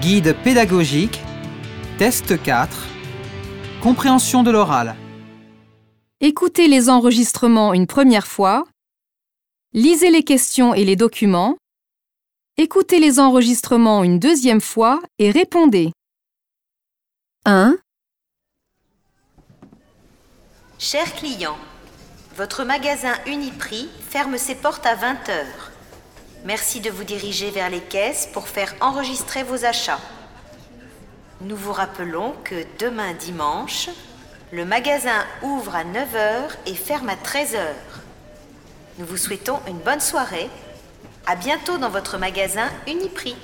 Guide pédagogique, test 4, compréhension de l'oral. Écoutez les enregistrements une première fois. Lisez les questions et les documents. Écoutez les enregistrements une deuxième fois et répondez. 1, Chers clients, votre magasin Uniprix ferme ses portes à 20 heures. Merci de vous diriger vers les caisses pour faire enregistrer vos achats. Nous vous rappelons que demain dimanche, le magasin ouvre à 9h et ferme à 13h. Nous vous souhaitons une bonne soirée. À bientôt dans votre magasin Uniprix.